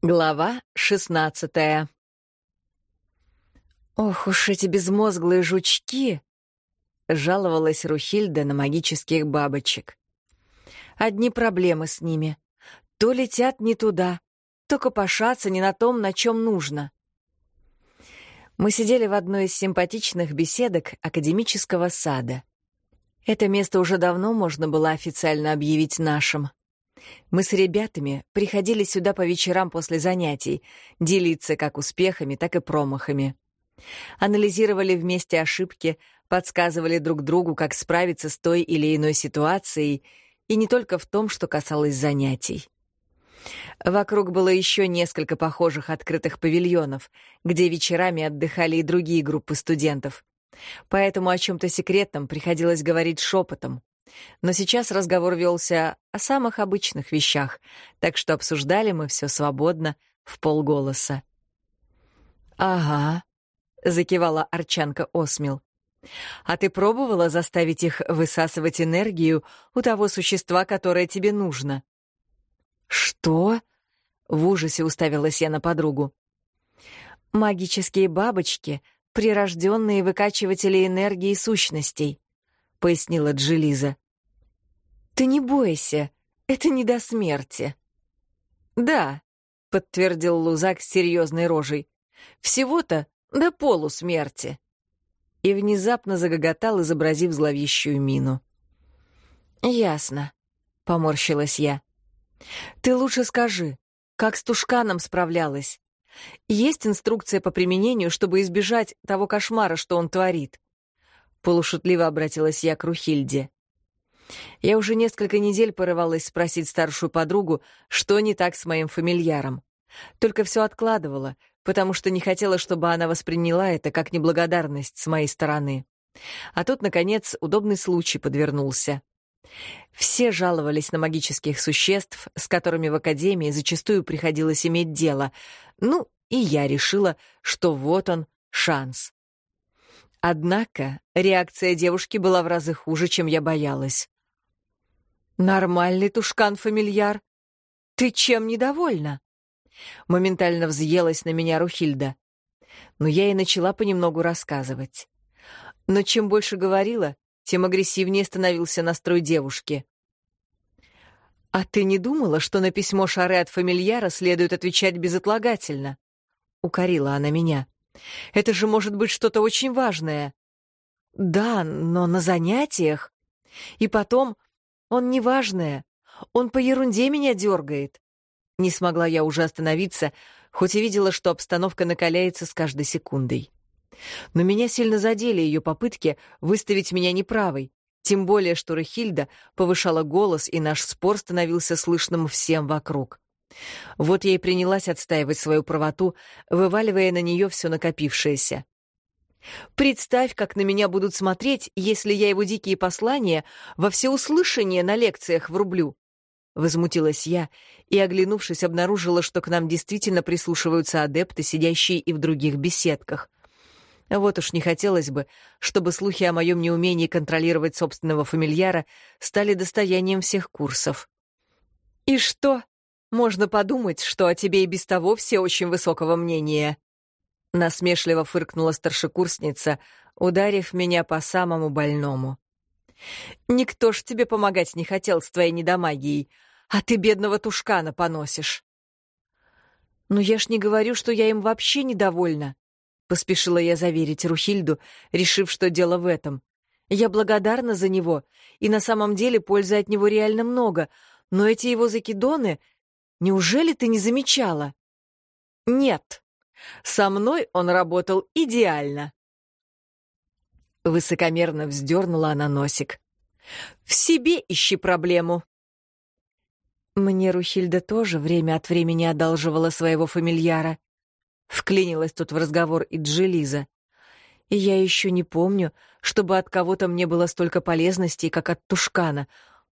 Глава шестнадцатая «Ох уж эти безмозглые жучки!» — жаловалась Рухильда на магических бабочек. «Одни проблемы с ними. То летят не туда, то копошатся не на том, на чем нужно». Мы сидели в одной из симпатичных беседок академического сада. Это место уже давно можно было официально объявить нашим — мы с ребятами приходили сюда по вечерам после занятий, делиться как успехами, так и промахами. Анализировали вместе ошибки, подсказывали друг другу, как справиться с той или иной ситуацией, и не только в том, что касалось занятий. Вокруг было еще несколько похожих открытых павильонов, где вечерами отдыхали и другие группы студентов. Поэтому о чем-то секретном приходилось говорить шепотом. Но сейчас разговор велся о самых обычных вещах, так что обсуждали мы все свободно, в полголоса. «Ага», — закивала Арчанка Осмил. «А ты пробовала заставить их высасывать энергию у того существа, которое тебе нужно?» «Что?» — в ужасе уставилась я на подругу. «Магические бабочки — прирожденные выкачиватели энергии сущностей», — пояснила Джилиза. «Ты не бойся, это не до смерти». «Да», — подтвердил Лузак с серьезной рожей, «всего-то до полусмерти». И внезапно загоготал, изобразив зловещую мину. «Ясно», — поморщилась я. «Ты лучше скажи, как с тушканом справлялась? Есть инструкция по применению, чтобы избежать того кошмара, что он творит?» Полушутливо обратилась я к Рухильде. Я уже несколько недель порывалась спросить старшую подругу, что не так с моим фамильяром. Только все откладывала, потому что не хотела, чтобы она восприняла это как неблагодарность с моей стороны. А тут, наконец, удобный случай подвернулся. Все жаловались на магических существ, с которыми в Академии зачастую приходилось иметь дело. Ну, и я решила, что вот он, шанс. Однако реакция девушки была в разы хуже, чем я боялась. «Нормальный тушкан-фамильяр. Ты чем недовольна?» Моментально взъелась на меня Рухильда. Но я и начала понемногу рассказывать. Но чем больше говорила, тем агрессивнее становился настрой девушки. «А ты не думала, что на письмо Шары от фамильяра следует отвечать безотлагательно?» — укорила она меня. «Это же может быть что-то очень важное». «Да, но на занятиях. И потом, он неважное. Он по ерунде меня дергает. Не смогла я уже остановиться, хоть и видела, что обстановка накаляется с каждой секундой. Но меня сильно задели ее попытки выставить меня неправой, тем более, что Рахильда повышала голос, и наш спор становился слышным всем вокруг. Вот я и принялась отстаивать свою правоту, вываливая на нее все накопившееся. Представь, как на меня будут смотреть, если я его дикие послания во всеуслышание на лекциях врублю. Возмутилась я и, оглянувшись, обнаружила, что к нам действительно прислушиваются адепты, сидящие и в других беседках. Вот уж не хотелось бы, чтобы слухи о моем неумении контролировать собственного фамильяра стали достоянием всех курсов. «И что? Можно подумать, что о тебе и без того все очень высокого мнения», Насмешливо фыркнула старшекурсница, ударив меня по самому больному. «Никто ж тебе помогать не хотел с твоей недомагией, а ты бедного тушкана поносишь». «Ну я ж не говорю, что я им вообще недовольна», — поспешила я заверить Рухильду, решив, что дело в этом. «Я благодарна за него, и на самом деле пользы от него реально много, но эти его закидоны... Неужели ты не замечала?» «Нет», со мной он работал идеально. Высокомерно вздернула она носик. В себе ищи проблему. Мне Рухильда тоже время от времени одалживала своего фамильяра. Вклинилась тут в разговор и Джилиза. И я еще не помню, чтобы от кого-то мне было столько полезностей, как от Тушкана.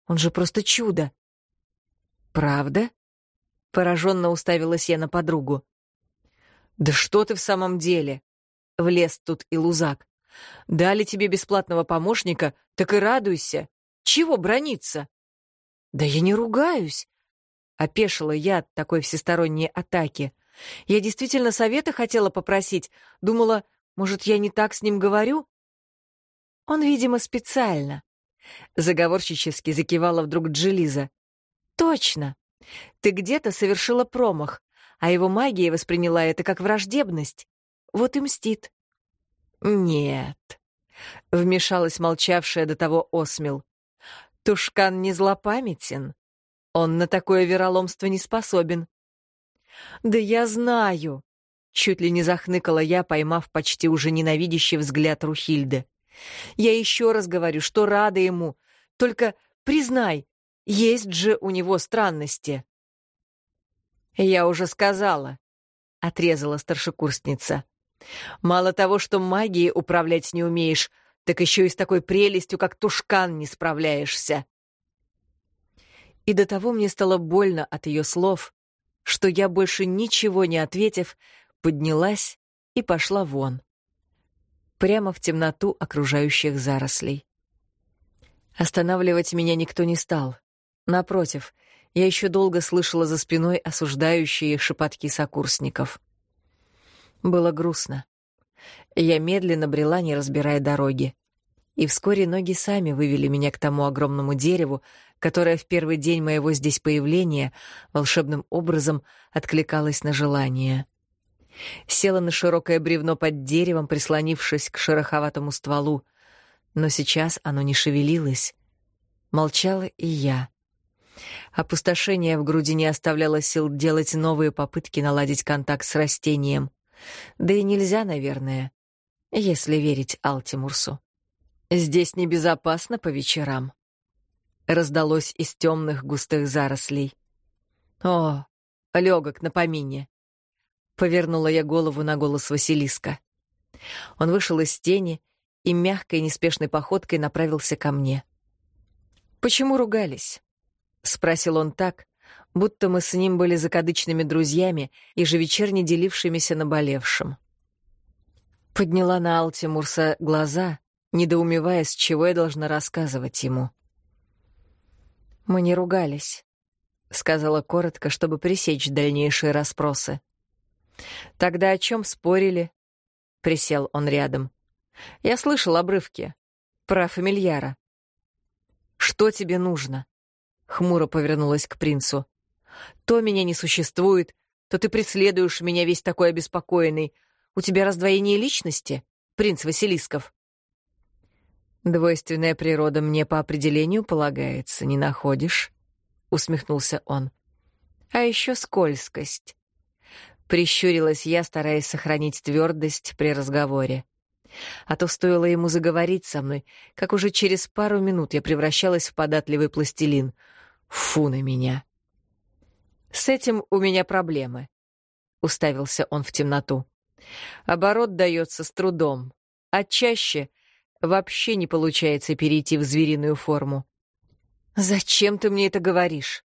Он же просто чудо. Правда? Пораженно уставилась я на подругу. «Да что ты в самом деле?» — влез тут и Лузак. «Дали тебе бесплатного помощника, так и радуйся. Чего брониться?» «Да я не ругаюсь. опешила я от такой всесторонней атаки. Я действительно совета хотела попросить. Думала, может, я не так с ним говорю? Он, видимо, специально. Заговорщически закивала вдруг Джилиза. Точно. Ты где-то совершила промах, а его магия восприняла это как враждебность. Вот и мстит. Нет. Вмешалась молчавшая до того Осмел. Тушкан не злопамятен. Он на такое вероломство не способен. «Да я знаю!» — чуть ли не захныкала я, поймав почти уже ненавидящий взгляд Рухильды. «Я еще раз говорю, что рада ему. Только признай, есть же у него странности». «Я уже сказала», — отрезала старшекурсница. «Мало того, что магией управлять не умеешь, так еще и с такой прелестью, как тушкан, не справляешься». И до того мне стало больно от ее слов, что я, больше ничего не ответив, поднялась и пошла вон. Прямо в темноту окружающих зарослей. Останавливать меня никто не стал. Напротив, я еще долго слышала за спиной осуждающие шепотки сокурсников. Было грустно. Я медленно брела, не разбирая дороги. И вскоре ноги сами вывели меня к тому огромному дереву, которое в первый день моего здесь появления волшебным образом откликалось на желание. Села на широкое бревно под деревом, прислонившись к шероховатому стволу, но сейчас оно не шевелилось. Молчала и я. Опустошение в груди не оставляло сил делать новые попытки наладить контакт с растением. Да и нельзя, наверное, если верить Алтимурсу. Здесь небезопасно по вечерам. Раздалось из темных густых зарослей. О, легок на помине. Повернула я голову на голос Василиска. Он вышел из тени и мягкой неспешной походкой направился ко мне. Почему ругались? Спросил он так, будто мы с ним были закадычными друзьями, ежевечерне делившимися наболевшим. Подняла на Алтимурса глаза, недоумевая, с чего я должна рассказывать ему. «Мы не ругались», — сказала коротко, чтобы пресечь дальнейшие расспросы. «Тогда о чем спорили?» — присел он рядом. «Я слышал обрывки. Про фамильяра». «Что тебе нужно?» Хмуро повернулась к принцу. «То меня не существует, то ты преследуешь меня весь такой обеспокоенный. У тебя раздвоение личности, принц Василисков?» «Двойственная природа мне по определению полагается, не находишь?» — усмехнулся он. «А еще скользкость». Прищурилась я, стараясь сохранить твердость при разговоре. А то стоило ему заговорить со мной, как уже через пару минут я превращалась в податливый пластилин. Фу на меня. «С этим у меня проблемы», — уставился он в темноту. «Оборот дается с трудом, а чаще вообще не получается перейти в звериную форму. «Зачем ты мне это говоришь?»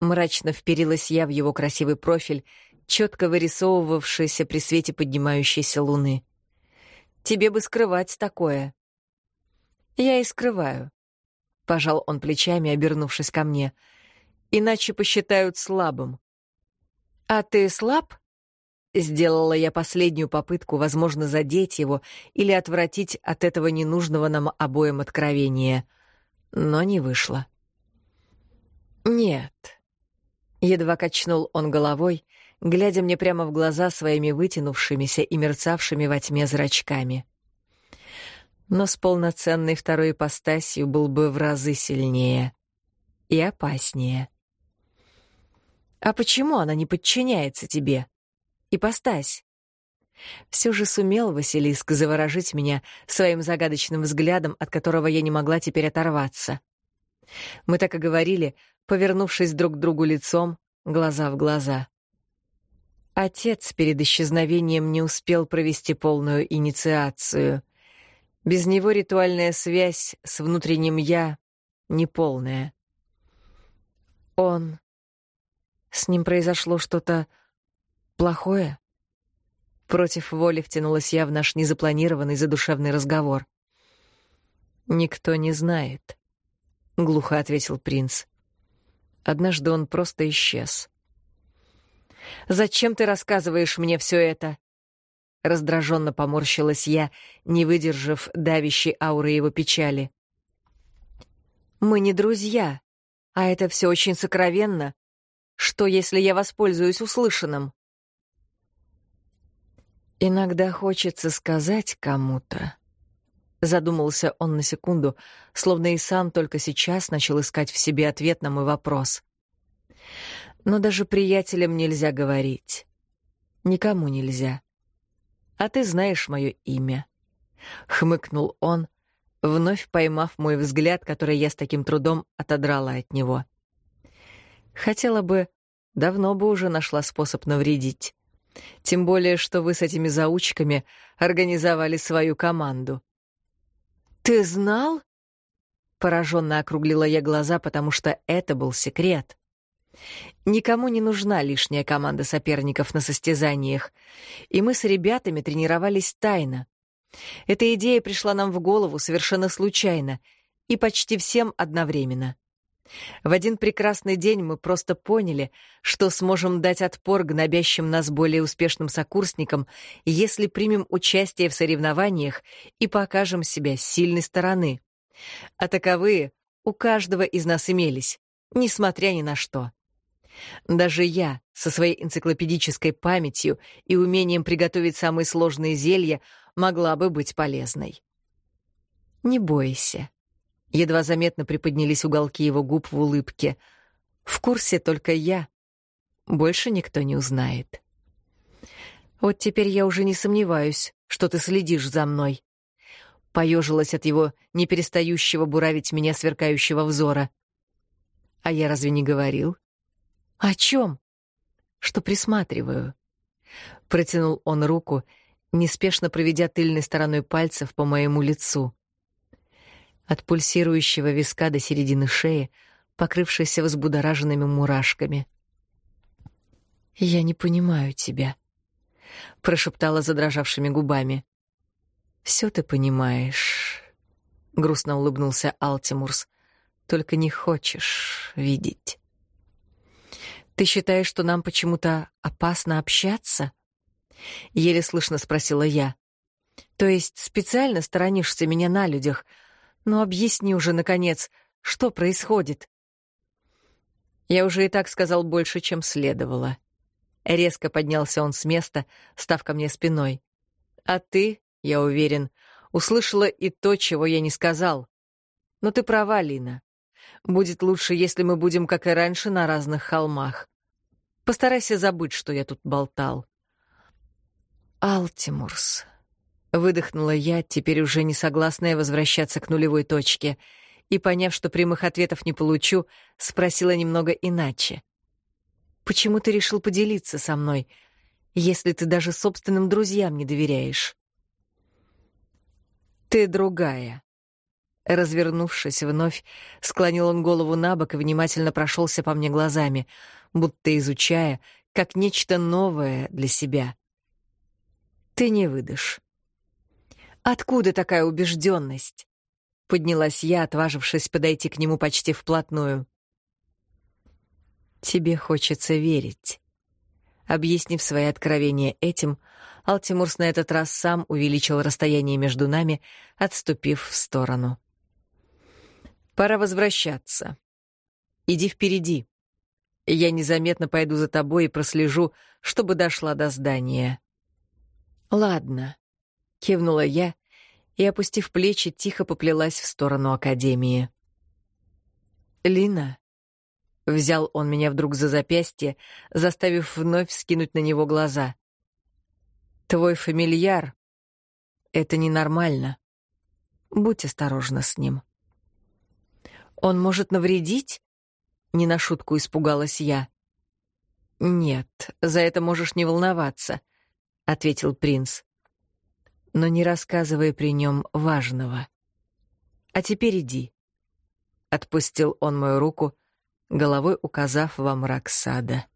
Мрачно вперилась я в его красивый профиль, четко вырисовывавшийся при свете поднимающейся луны. «Тебе бы скрывать такое». «Я и скрываю», — пожал он плечами, обернувшись ко мне. «Иначе посчитают слабым». «А ты слаб?» Сделала я последнюю попытку, возможно, задеть его или отвратить от этого ненужного нам обоим откровения. Но не вышло. «Нет». Едва качнул он головой, глядя мне прямо в глаза своими вытянувшимися и мерцавшими во тьме зрачками. Но с полноценной второй ипостасью был бы в разы сильнее и опаснее. «А почему она не подчиняется тебе?» ипостась. Все же сумел Василиск заворожить меня своим загадочным взглядом, от которого я не могла теперь оторваться. Мы так и говорили, повернувшись друг к другу лицом, глаза в глаза. Отец перед исчезновением не успел провести полную инициацию. Без него ритуальная связь с внутренним «я» неполная. Он... С ним произошло что-то Плохое? Против воли втянулась я в наш незапланированный задушевный разговор. «Никто не знает», — глухо ответил принц. Однажды он просто исчез. «Зачем ты рассказываешь мне все это?» Раздраженно поморщилась я, не выдержав давящей ауры его печали. «Мы не друзья, а это все очень сокровенно. Что, если я воспользуюсь услышанным?» «Иногда хочется сказать кому-то». Задумался он на секунду, словно и сам только сейчас начал искать в себе ответ на мой вопрос. «Но даже приятелям нельзя говорить. Никому нельзя. А ты знаешь мое имя». Хмыкнул он, вновь поймав мой взгляд, который я с таким трудом отодрала от него. Хотела бы, давно бы уже нашла способ навредить. Тем более, что вы с этими заучками организовали свою команду. «Ты знал?» Пораженно округлила я глаза, потому что это был секрет. Никому не нужна лишняя команда соперников на состязаниях, и мы с ребятами тренировались тайно. Эта идея пришла нам в голову совершенно случайно и почти всем одновременно. В один прекрасный день мы просто поняли, что сможем дать отпор гнобящим нас более успешным сокурсникам, если примем участие в соревнованиях и покажем себя с сильной стороны. А таковые у каждого из нас имелись, несмотря ни на что. Даже я, со своей энциклопедической памятью и умением приготовить самые сложные зелья, могла бы быть полезной. Не бойся. Едва заметно приподнялись уголки его губ в улыбке. В курсе только я. Больше никто не узнает. Вот теперь я уже не сомневаюсь, что ты следишь за мной. Поежилась от его неперестающего буравить меня сверкающего взора. А я разве не говорил? О чем? Что присматриваю. Протянул он руку, неспешно проведя тыльной стороной пальцев по моему лицу от пульсирующего виска до середины шеи, покрывшейся взбудораженными мурашками. «Я не понимаю тебя», — прошептала задрожавшими губами. «Все ты понимаешь», — грустно улыбнулся Алтимурс, — «только не хочешь видеть». «Ты считаешь, что нам почему-то опасно общаться?» — еле слышно спросила я. «То есть специально сторонишься меня на людях, — ну объясни уже, наконец, что происходит?» Я уже и так сказал больше, чем следовало. Резко поднялся он с места, став ко мне спиной. «А ты, я уверен, услышала и то, чего я не сказал. Но ты права, Лина. Будет лучше, если мы будем, как и раньше, на разных холмах. Постарайся забыть, что я тут болтал». «Алтимурс», Выдохнула я, теперь уже не согласная возвращаться к нулевой точке, и, поняв, что прямых ответов не получу, спросила немного иначе. «Почему ты решил поделиться со мной, если ты даже собственным друзьям не доверяешь?» «Ты другая». Развернувшись вновь, склонил он голову на бок и внимательно прошелся по мне глазами, будто изучая, как нечто новое для себя. «Ты не выдашь». Откуда такая убежденность? Поднялась я, отважившись подойти к нему почти вплотную. Тебе хочется верить. Объяснив свои откровения этим, Алтимурс на этот раз сам увеличил расстояние между нами, отступив в сторону. Пора возвращаться. Иди впереди. Я незаметно пойду за тобой и прослежу, чтобы дошла до здания. Ладно. — кивнула я и, опустив плечи, тихо поплелась в сторону Академии. «Лина», — взял он меня вдруг за запястье, заставив вновь скинуть на него глаза. «Твой фамильяр — это ненормально. Будь осторожна с ним». «Он может навредить?» — не на шутку испугалась я. «Нет, за это можешь не волноваться», — ответил принц но не рассказывай при нем важного. А теперь иди. Отпустил он мою руку, головой указав во мрак сада.